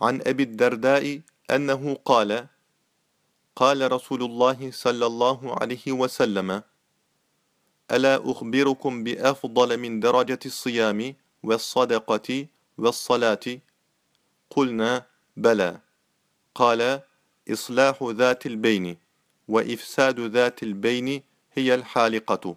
عن أبي الدرداء أنه قال قال رسول الله صلى الله عليه وسلم ألا أخبركم بأفضل من درجة الصيام والصدقة والصلاة؟ قلنا بلى قال إصلاح ذات البين وإفساد ذات البين هي الحالقة